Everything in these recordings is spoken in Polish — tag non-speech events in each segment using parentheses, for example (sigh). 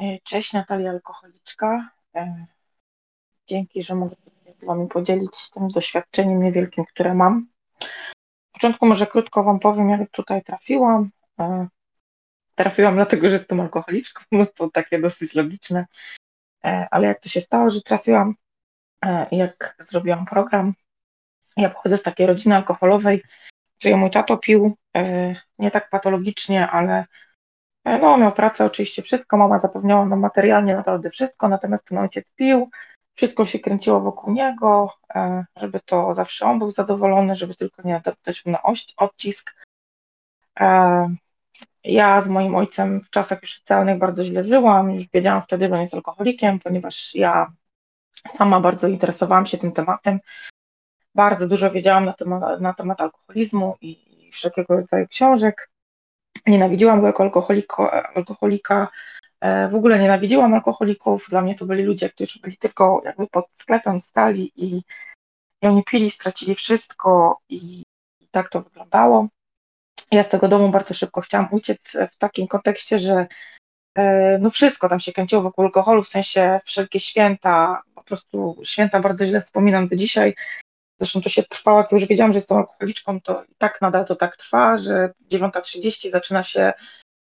E, Cześć, Natalia Alkoholiczka. E, Dzięki, że mogę z Wami podzielić tym doświadczeniem niewielkim, które mam. W początku może krótko Wam powiem, jak tutaj trafiłam. E, Trafiłam dlatego, że jestem alkoholiczką, (laughs) no to takie dosyć logiczne. Ale jak to się stało, że trafiłam, jak zrobiłam program, ja pochodzę z takiej rodziny alkoholowej, gdzie mój tato pił, nie tak patologicznie, ale No, miał pracę, oczywiście wszystko, mama zapewniała nam materialnie naprawdę wszystko, natomiast ten ojciec pił, wszystko się kręciło wokół niego, e, żeby to zawsze on był zadowolony, żeby tylko nie dać mu na odcisk. E, Ja z moim ojcem w czasach już licealnych bardzo źle żyłam, już wiedziałam wtedy, że on jest alkoholikiem, ponieważ ja sama bardzo interesowałam się tym tematem, bardzo dużo wiedziałam na temat, na temat alkoholizmu i wszelkiego rodzaju książek. Nienawidziłam go jako alkoholiko, alkoholika. E, W ogóle nienawidziłam alkoholików. Dla mnie to byli ludzie, którzy byli tylko jakby pod sklepem stali i, i oni pili, stracili wszystko i, i tak to wyglądało. Ja z tego domu bardzo szybko chciałam uciec w takim kontekście, że e, no wszystko tam się kręciło wokół alkoholu, w sensie wszelkie święta, po prostu święta bardzo źle wspominam do dzisiaj. Zresztą to się trwało, jak już wiedziałam, że jestem alkoholiczką, to i tak nadal to tak trwa, że 9.30 zaczyna się.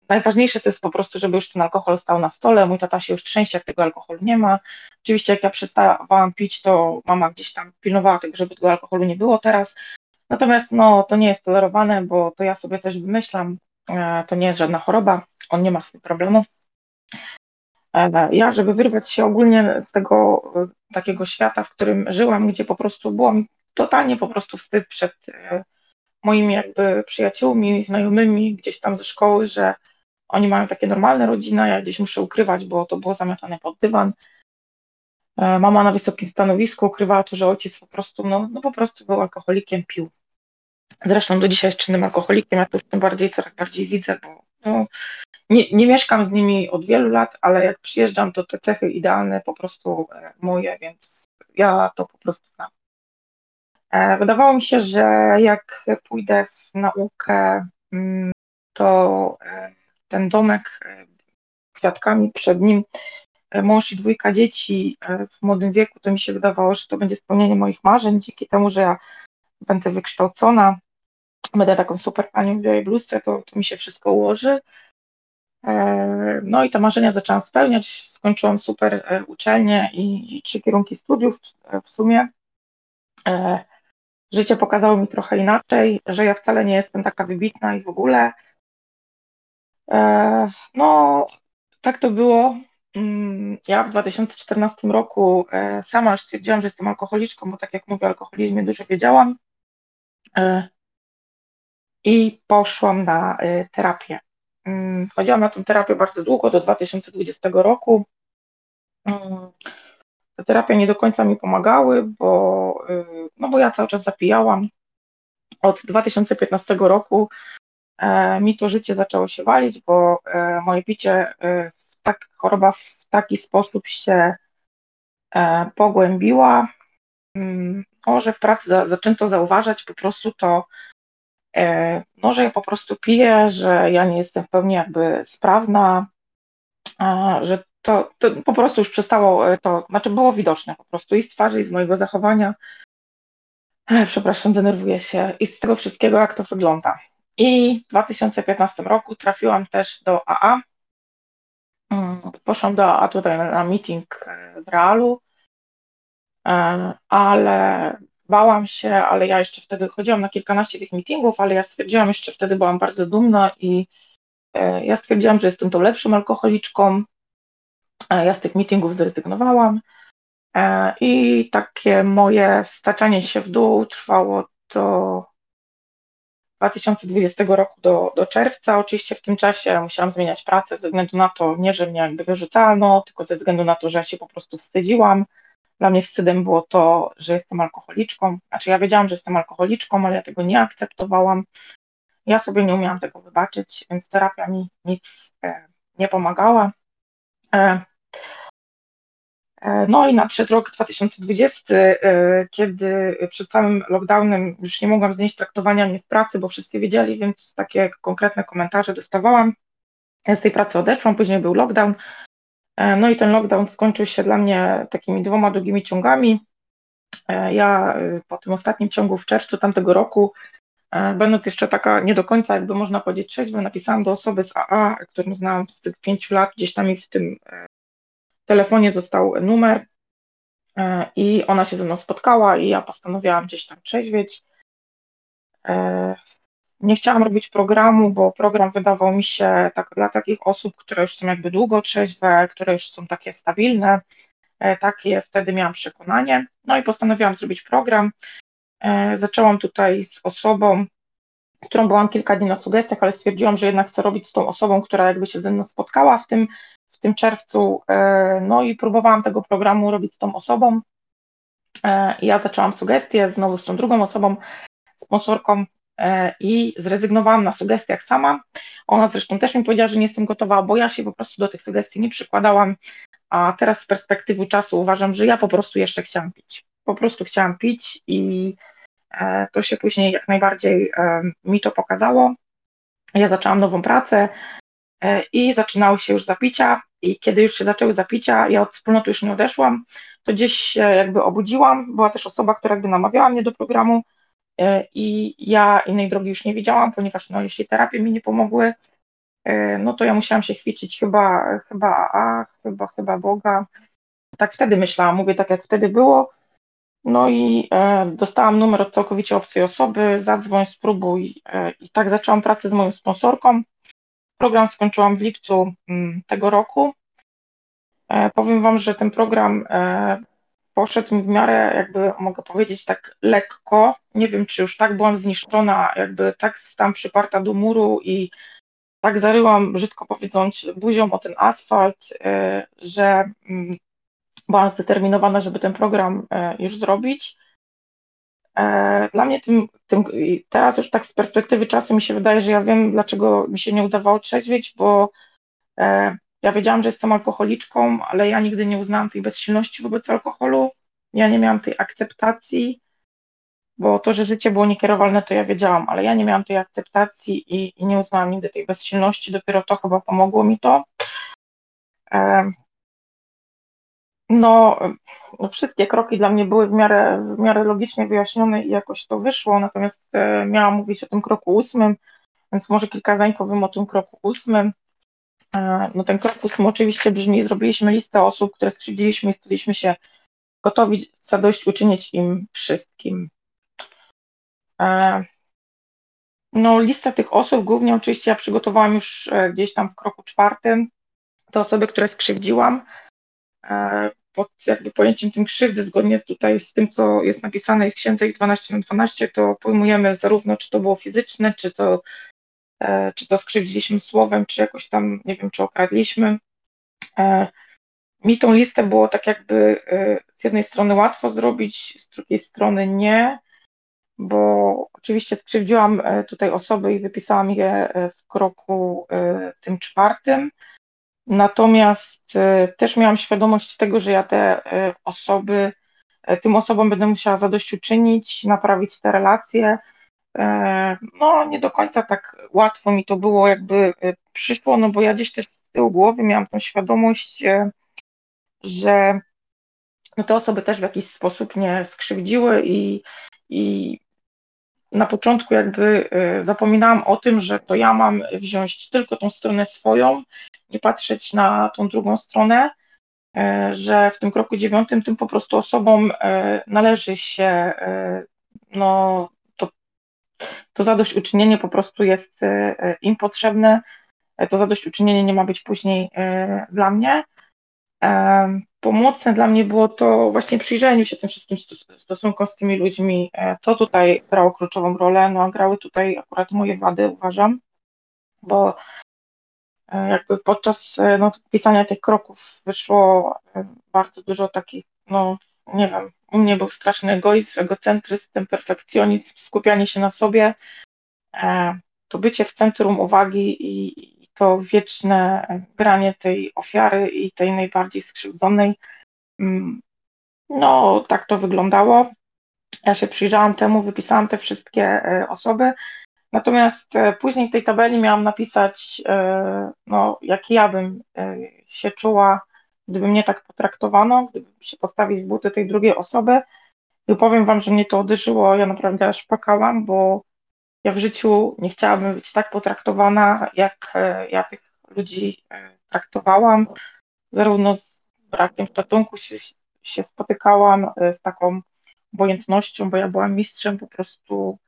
Najważniejsze to jest po prostu, żeby już ten alkohol stał na stole. Mój tata się już trzęsie, jak tego alkoholu nie ma. Oczywiście, jak ja przestawałam pić, to mama gdzieś tam pilnowała tego, żeby tego alkoholu nie było teraz. Natomiast no, to nie jest tolerowane, bo to ja sobie coś wymyślam. E, To nie jest żadna choroba, on nie ma z tym problemu. E, Ja, żeby wyrwać się ogólnie z tego e, takiego świata, w którym żyłam, gdzie po prostu było mi totalnie po prostu wstyd przed e, moimi jakby przyjaciółmi, znajomymi gdzieś tam ze szkoły, że oni mają takie normalne rodziny, a ja gdzieś muszę ukrywać, bo to było zamiatane pod dywan. E, Mama na wysokim stanowisku ukrywała to, że ojciec po prostu, no, no po prostu był alkoholikiem, pił. Zresztą do dzisiaj jest czynnym alkoholikiem, ja to już tym bardziej, coraz bardziej widzę, bo no, nie, nie mieszkam z nimi od wielu lat, ale jak przyjeżdżam, to te cechy idealne po prostu e, moje, więc ja to po prostu znam. E, Wydawało mi się, że jak pójdę w naukę, mm, to e, ten domek e, kwiatkami przed nim, mąż i dwójka dzieci w młodym wieku, to mi się wydawało, że to będzie spełnienie moich marzeń, dzięki temu, że ja będę wykształcona, będę taką super panią w białej bluzce, to, to mi się wszystko ułoży. No i te marzenia zaczęłam spełniać, skończyłam super uczelnię i, trzy kierunki studiów w sumie. Życie pokazało mi trochę inaczej, że ja wcale nie jestem taka wybitna i w ogóle. E, No, tak to było. Mm, Ja w 2014 roku e, sama stwierdziłam, że jestem alkoholiczką, bo tak jak mówię, o alkoholizmie dużo wiedziałam. E, I poszłam na terapię. Mm, Chodziłam na tę terapię bardzo długo, do 2020 roku. Te terapie nie do końca mi pomagały, bo, y, no bo ja cały czas zapijałam. Od 2015 roku e, mi to życie zaczęło się walić, bo e, moje picie, e, tak, choroba w taki sposób się pogłębiła, mm, no, że w pracy za, zaczęto zauważać po prostu to, no, że ja po prostu piję, że ja nie jestem w pełni jakby sprawna, że to, to po prostu już przestało e, to, znaczy było widoczne po prostu i z twarzy, i z mojego zachowania. E, Przepraszam, denerwuję się i z tego wszystkiego, jak to wygląda. I w 2015 roku trafiłam też do AA. Mm, Poszłam do AA tutaj na, meeting e, w realu, ale bałam się, ale ja jeszcze wtedy chodziłam na kilkanaście tych meetingów, ale ja stwierdziłam, jeszcze wtedy byłam bardzo dumna i ja stwierdziłam, że jestem tą lepszą alkoholiczką. E, Ja z tych meetingów zrezygnowałam. E, I takie moje staczanie się w dół trwało do 2020 roku do, do czerwca. Oczywiście w tym czasie musiałam zmieniać pracę ze względu na to, nie że mnie jakby wyrzucano, tylko ze względu na to, że ja się po prostu wstydziłam. Dla mnie wstydem było to, że jestem alkoholiczką. Znaczy ja wiedziałam, że jestem alkoholiczką, ale ja tego nie akceptowałam. Ja sobie nie umiałam tego wybaczyć, więc terapia mi nic e, nie pomagała. E, No i nadszedł rok 2020, e, kiedy przed całym lockdownem już nie mogłam znieść traktowania mnie w pracy, bo wszyscy wiedzieli, więc takie konkretne komentarze dostawałam. Ja z tej pracy odeszłam, później był lockdown. No i ten lockdown skończył się dla mnie takimi dwoma długimi ciągami. Ja po tym ostatnim ciągu w czerwcu tamtego roku, będąc jeszcze taka nie do końca, jakby można powiedzieć, trzeźwa, napisałam do osoby z AA, którą znałam z tych pięciu lat, gdzieś tam mi w tym telefonie został numer e, i ona się ze mną spotkała i ja postanowiłam gdzieś tam trzeźwieć. E, nie chciałam robić programu, bo program wydawał mi się tak, dla takich osób, które już są jakby długo trzeźwe, które już są takie stabilne. E, takie wtedy miałam przekonanie. No i postanowiłam zrobić program. Zaczęłam tutaj z osobą, którą byłam kilka dni na sugestiach, ale stwierdziłam, że jednak chcę robić z tą osobą, która jakby się ze mną spotkała w tym tym czerwcu. E, no i próbowałam tego programu robić z tą osobą. E, ja zaczęłam sugestie znowu z tą drugą osobą, sponsorką e, i zrezygnowałam na sugestiach sama. Ona zresztą też mi powiedziała, że nie jestem gotowa, bo ja się po prostu do tych sugestii nie przykładałam, a teraz z perspektywy czasu uważam, że ja po prostu jeszcze chciałam pić. Po prostu chciałam pić i to się później jak najbardziej mi to pokazało. Ja zaczęłam nową pracę, i zaczynały się już zapicia i kiedy już się zaczęły zapicia, ja od wspólnoty już nie odeszłam, to gdzieś się jakby obudziłam, była też osoba, która jakby namawiała mnie do programu e, i ja innej drogi już nie widziałam, ponieważ no, jeśli terapie mi nie pomogły, e, no to ja musiałam się chwycić chyba, chyba a chyba, chyba Boga. Tak wtedy myślałam, mówię tak jak wtedy było, no i e, dostałam numer od całkowicie obcej osoby, zadzwoń, spróbuj e, i tak zaczęłam pracę z moją sponsorką. Program skończyłam w lipcu mm, tego roku. E, powiem Wam, że ten program e, poszedł mi w miarę, jakby mogę powiedzieć, tak lekko. Nie wiem, czy już tak byłam zniszczona, jakby tak stałam przyparta do muru i tak zaryłam, brzydko mówiąc, buzią o ten asfalt, e, że mm, byłam zdeterminowana, żeby ten program już zrobić. E, dla mnie tym, tym, teraz już tak z perspektywy czasu mi się wydaje, że ja wiem, dlaczego mi się nie udawało trzeźwieć, bo e, ja wiedziałam, że jestem alkoholiczką, ale ja nigdy nie uznałam tej bezsilności wobec alkoholu. Ja nie miałam tej akceptacji, bo to, że życie było niekierowalne, to ja wiedziałam, ale ja nie miałam tej akceptacji i, i nie uznałam nigdy tej bezsilności. Dopiero to chyba pomogło mi to. No, no, wszystkie kroki dla mnie były w miarę, w miarę logicznie wyjaśnione i jakoś to wyszło, natomiast e, miałam mówić o tym kroku ósmym, więc może kilka zdań powiem o tym kroku ósmym. E, no ten krok ósmy oczywiście brzmi, zrobiliśmy listę osób, które skrzywdziliśmy i staliśmy się gotowi zadośćuczynić im wszystkim. E, no lista tych osób, głównie oczywiście ja przygotowałam już gdzieś tam w kroku czwartym, te osoby, które skrzywdziłam, pod jakby pojęciem tym krzywdy, zgodnie tutaj z tym, co jest napisane w księdze ich 12 na 12, to pojmujemy zarówno, czy to było fizyczne, czy to, e, czy to skrzywdziliśmy słowem, czy jakoś tam, nie wiem, czy okradliśmy. E, mi tą listę było tak jakby e, z jednej strony łatwo zrobić, z drugiej strony nie, bo oczywiście skrzywdziłam tutaj osoby i wypisałam je w kroku tym czwartym, Natomiast e, też miałam świadomość tego, że ja te e, osoby, e, tym osobom będę musiała zadośćuczynić, naprawić te relacje. No, nie do końca tak łatwo mi to było, jakby przyszło, no bo ja gdzieś też z tyłu głowy miałam tą świadomość, że no te osoby też w jakiś sposób mnie skrzywdziły i, i na początku jakby zapominałam o tym, że to ja mam wziąć tylko tą stronę swoją nie patrzeć na tą drugą stronę, e, że w tym kroku dziewiątym tym po prostu osobom e, należy się no, to, to zadośćuczynienie po prostu jest im potrzebne, to zadośćuczynienie nie ma być później dla mnie. Pomocne dla mnie było to właśnie przyjrzeniu się tym wszystkim stosunkom z tymi ludźmi, co tutaj grało kluczową rolę, no a grały tutaj akurat moje wady, uważam, bo E, jakby podczas e, no, pisania tych kroków wyszło e, bardzo dużo takich, no nie wiem, u mnie był straszny egoizm, egocentryzm, perfekcjonizm, skupianie się na sobie, to bycie w centrum uwagi i to wieczne granie tej ofiary i tej najbardziej skrzywdzonej. Mm, no, tak to wyglądało. Ja się przyjrzałam temu, wypisałam te wszystkie osoby Natomiast e, później w tej tabeli miałam napisać, e, no, jak ja bym e, się czuła gdyby mnie tak potraktowano, gdyby się postawić w buty tej drugiej osoby. I powiem Wam, że mnie to uderzyło, ja naprawdę aż płakałam, bo ja w życiu nie chciałabym być tak potraktowana, jak e, ja tych ludzi e, traktowałam. Zarówno z brakiem szacunku się, się spotykałam, e, z taką obojętnością, bo ja byłam mistrzem po prostu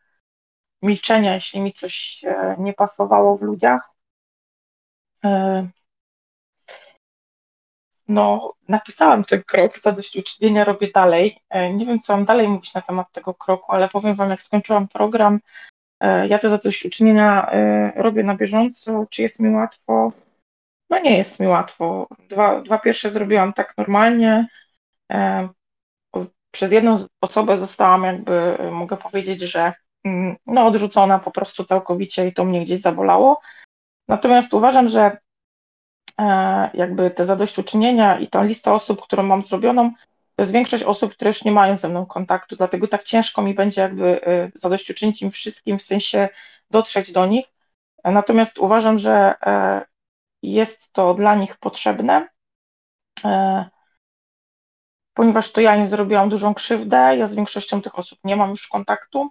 milczenia, jeśli mi coś nie pasowało w ludziach. No, napisałam ten krok zadośćuczynienia, robię dalej. Nie wiem, co mam dalej mówić na temat tego kroku, ale powiem Wam, jak skończyłam program, ja te zadośćuczynienia e, robię na bieżąco. Czy jest mi łatwo? No nie jest mi łatwo. Dwa, dwa pierwsze zrobiłam tak normalnie. E, przez jedną osobę zostałam jakby, mogę powiedzieć, że mm, no, odrzucona po prostu całkowicie i to mnie gdzieś zabolało. Natomiast uważam, że jakby te zadośćuczynienia i ta lista osób, którą mam zrobioną, to jest większość osób, które już nie mają ze mną kontaktu, dlatego tak ciężko mi będzie jakby y, zadośćuczynić im wszystkim, w sensie dotrzeć do nich. Natomiast uważam, że e, jest to dla nich potrzebne, e, ponieważ to ja im zrobiłam dużą krzywdę. Ja z większością tych osób nie mam już kontaktu,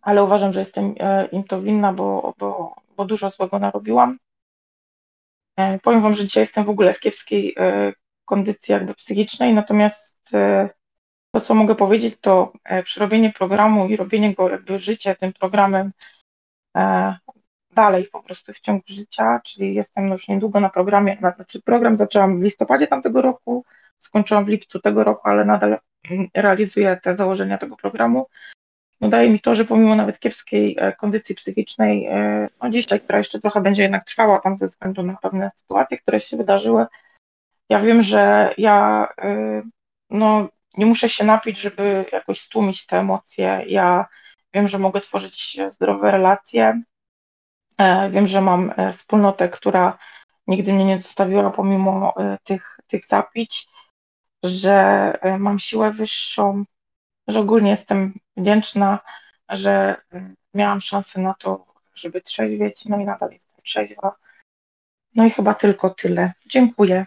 ale uważam, że jestem e, im to winna, bo, bo, bo dużo złego narobiłam. Powiem Wam, że dzisiaj jestem w ogóle w kiepskiej kondycji jakby psychicznej, natomiast e, to, co mogę powiedzieć, to e, przerobienie programu i robienie go jakby życie tym programem e, dalej po prostu w ciągu życia, czyli jestem już niedługo na programie, znaczy program zaczęłam w listopadzie tamtego roku, skończyłam w lipcu tego roku, ale nadal mm, realizuję te założenia tego programu. No daje mi to, że pomimo nawet kiepskiej kondycji psychicznej, no dzisiaj, która jeszcze trochę będzie jednak trwała tam ze względu na pewne sytuacje, które się wydarzyły, ja wiem, że ja y, no, nie muszę się napić, żeby jakoś stłumić te emocje. Ja wiem, że mogę tworzyć zdrowe relacje. E, wiem, że mam e, wspólnotę, która nigdy mnie nie zostawiła pomimo e, tych, tych zapić, że mam siłę wyższą, że ogólnie jestem wdzięczna, że miałam szansę na to, żeby trzeźwieć, no i nadal jestem trzeźwa. No i chyba tylko tyle. Dziękuję.